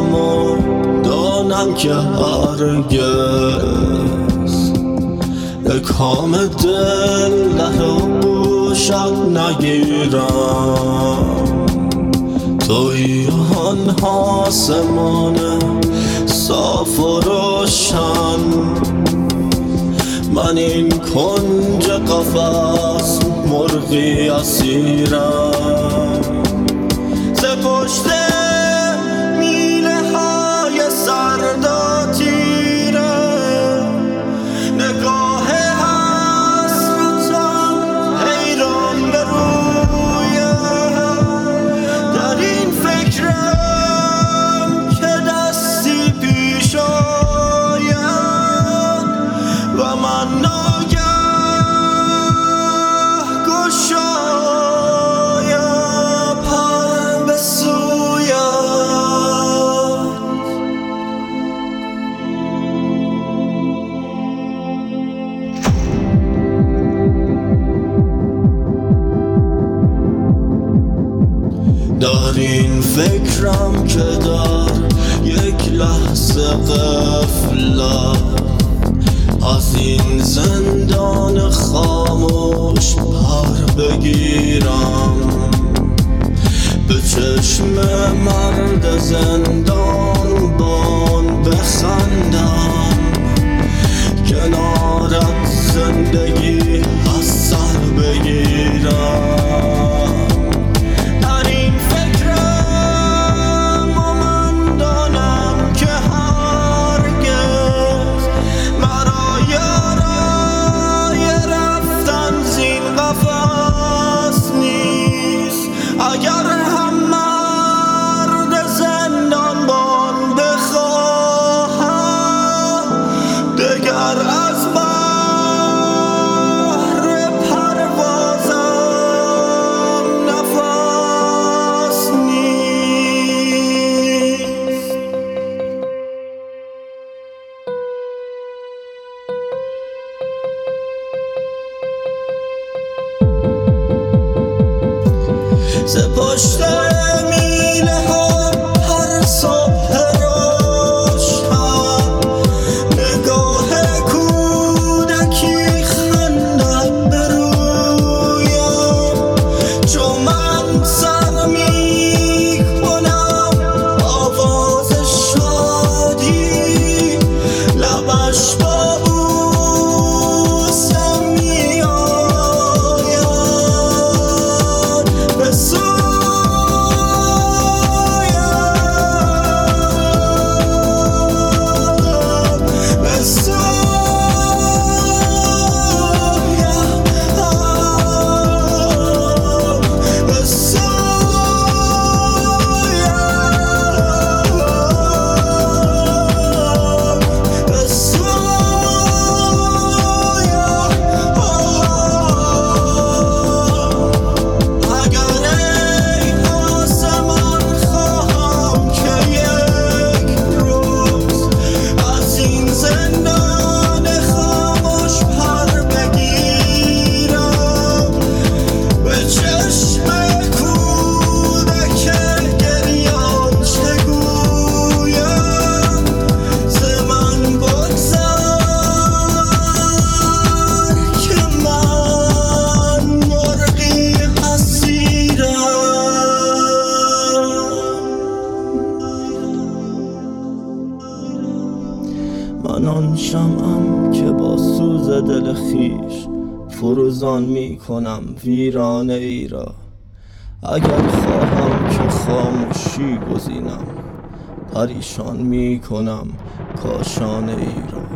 و دانم که هرگز کام دل لحو بوشت نگیرم. توی آن آسمان صاف و روشن. من این کنج قفص مرغی اسیرم. در این فکرم که در یک لحظه قفلت از این زندان ز پشت میله ها. من آن شمعم که با سوز دل خیش فروزان می کنم ویرانه ای را. اگر خواهم که خاموشی گزینم پریشان می کنم کاشانه ای را.